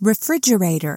refrigerator.